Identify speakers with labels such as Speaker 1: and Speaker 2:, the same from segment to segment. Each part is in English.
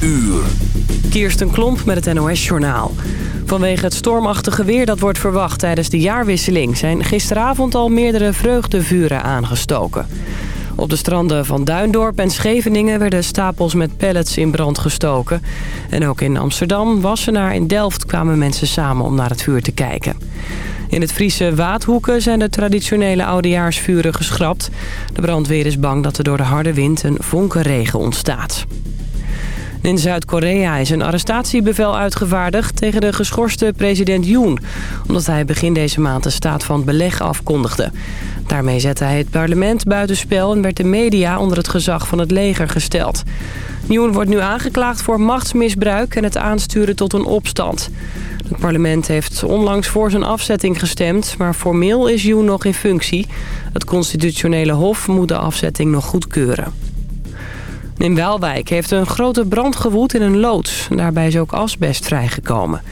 Speaker 1: uur.
Speaker 2: Kirsten Klomp met het NOS-journaal. Vanwege het stormachtige weer dat wordt verwacht tijdens de jaarwisseling... zijn gisteravond al meerdere vreugdevuren aangestoken. Op de stranden van Duindorp en Scheveningen werden stapels met pallets in brand gestoken. En ook in Amsterdam, Wassenaar en Delft kwamen mensen samen om naar het vuur te kijken. In het Friese Waadhoeken zijn de traditionele oudejaarsvuren geschrapt. De brandweer is bang dat er door de harde wind een vonkenregen ontstaat. In Zuid-Korea is een arrestatiebevel uitgevaardigd tegen de geschorste president Yoon... omdat hij begin deze maand de staat van beleg afkondigde. Daarmee zette hij het parlement buitenspel en werd de media onder het gezag van het leger gesteld. Yoon wordt nu aangeklaagd voor machtsmisbruik en het aansturen tot een opstand. Het parlement heeft onlangs voor zijn afzetting gestemd, maar formeel is Yoon nog in functie. Het constitutionele hof moet de afzetting nog goedkeuren. In Welwijk heeft een grote brand gewoed in een loods. Daarbij is ook asbest vrijgekomen.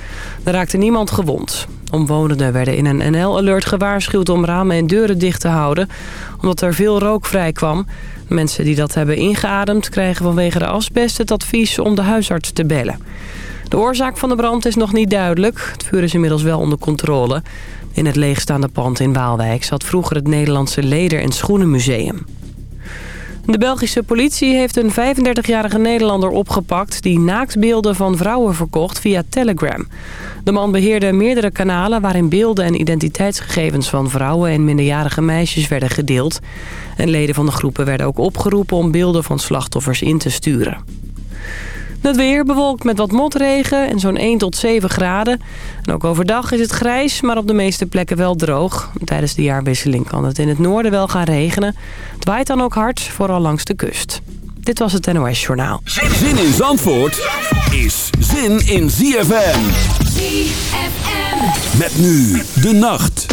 Speaker 2: Er raakte niemand gewond. Omwonenden werden in een NL-alert gewaarschuwd om ramen en deuren dicht te houden... omdat er veel rook vrijkwam. Mensen die dat hebben ingeademd krijgen vanwege de asbest het advies om de huisarts te bellen. De oorzaak van de brand is nog niet duidelijk. Het vuur is inmiddels wel onder controle. In het leegstaande pand in Waalwijk zat vroeger het Nederlandse Leder- en Schoenenmuseum. De Belgische politie heeft een 35-jarige Nederlander opgepakt... die naaktbeelden van vrouwen verkocht via Telegram. De man beheerde meerdere kanalen waarin beelden en identiteitsgegevens van vrouwen... en minderjarige meisjes werden gedeeld. En leden van de groepen werden ook opgeroepen om beelden van slachtoffers in te sturen. Het weer bewolkt met wat motregen en zo'n 1 tot 7 graden. En ook overdag is het grijs, maar op de meeste plekken wel droog. Tijdens de jaarwisseling kan het in het noorden wel gaan regenen. Het waait dan ook hard, vooral langs de kust. Dit was het NOS Journaal.
Speaker 1: Zin in Zandvoort is zin in ZFM.
Speaker 3: ZFM.
Speaker 1: Met nu de nacht.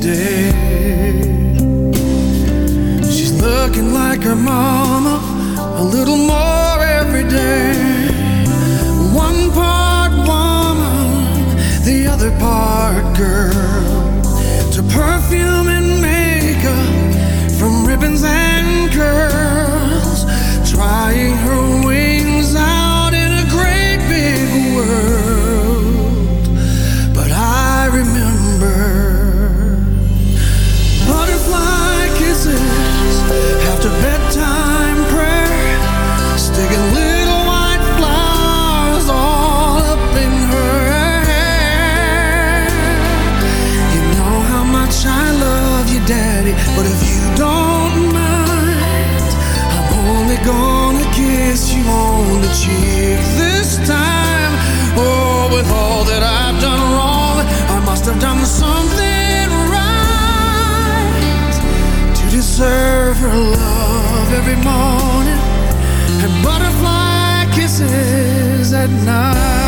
Speaker 4: Today. She's looking like her mama her love every morning and butterfly kisses at night.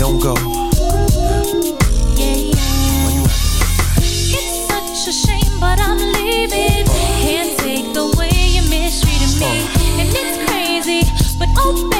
Speaker 5: Don't go.
Speaker 6: It's such a shame, but I'm leaving. Can't take the way you mistreated me. And it's crazy, but oh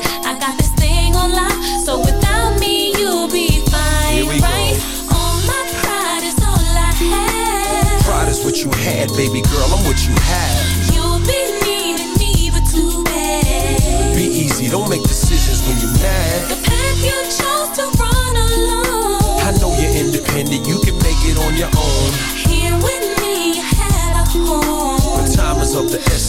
Speaker 5: What you had, baby girl. I'm what you have.
Speaker 6: You'll be needing me, but too bad.
Speaker 5: Be easy, don't make decisions when you're mad.
Speaker 6: The path you chose to run alone.
Speaker 5: I know you're independent, you can make it on your own.
Speaker 6: Here with me, you had a home.
Speaker 5: But time is of the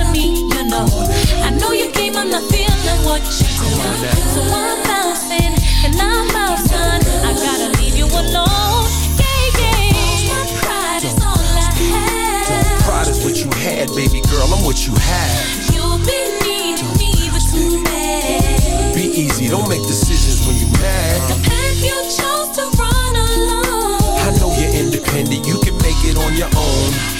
Speaker 6: to me, you know. I know you came, I'm not feeling what you do. So I'm bouncing, and I'm son. I gotta leave you alone. Yeah, yeah. My pride is all I have.
Speaker 5: Pride is what you had, baby girl, I'm what you have.
Speaker 6: You'll be needing me, but too bad.
Speaker 5: Be easy, don't make decisions when you're mad.
Speaker 6: The path you chose to run alone.
Speaker 5: I know you're independent, you can make it on your own.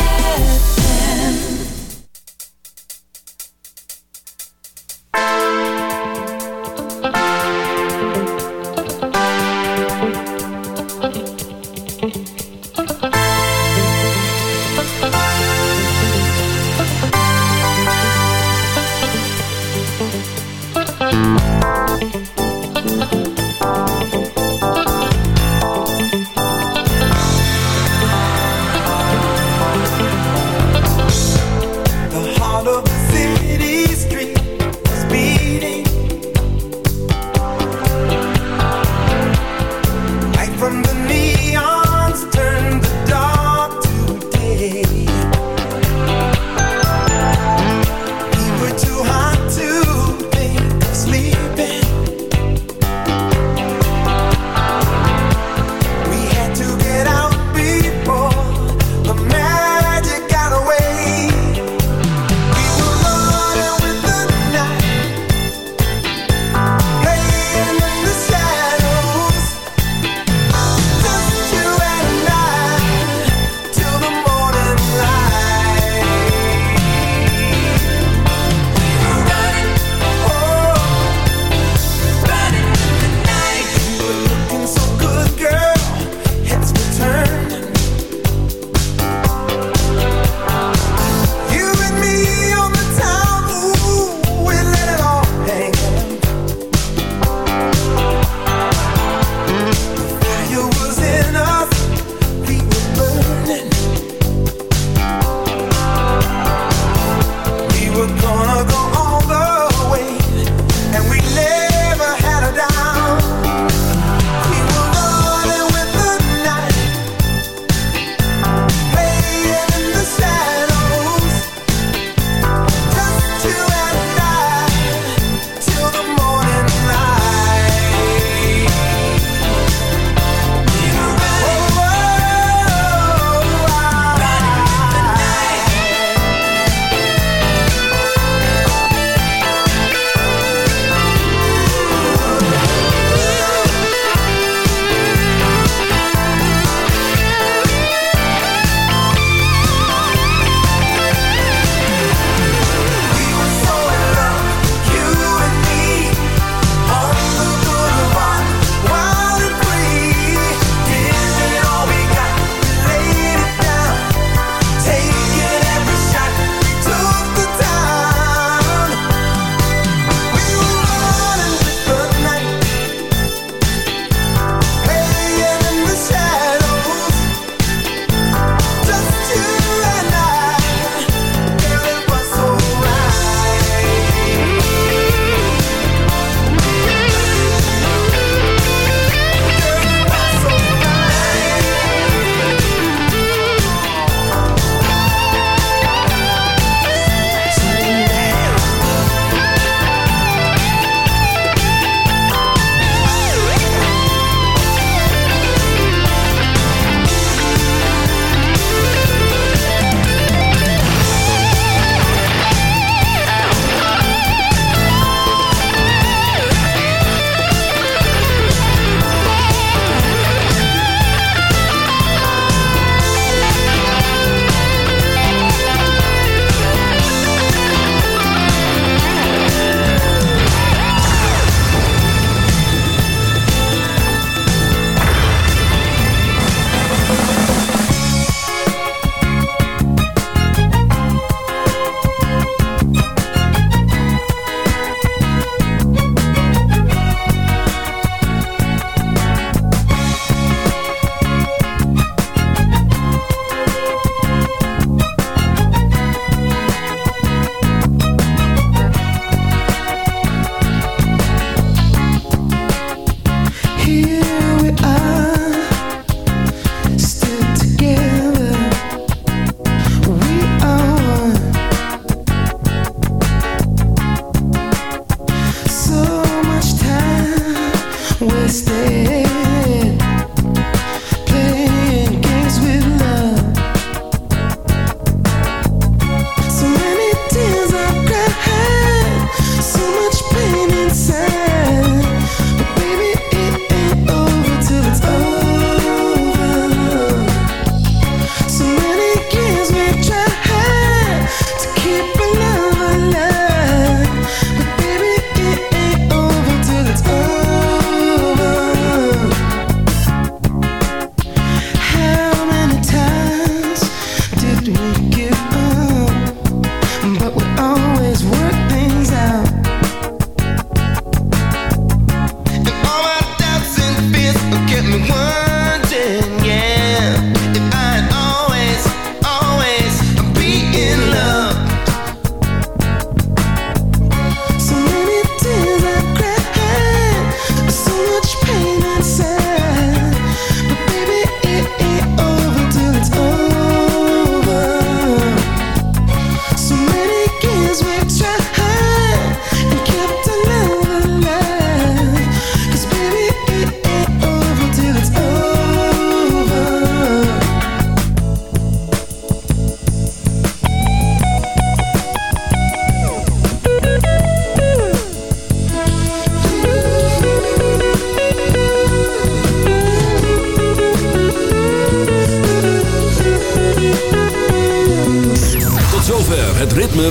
Speaker 1: stay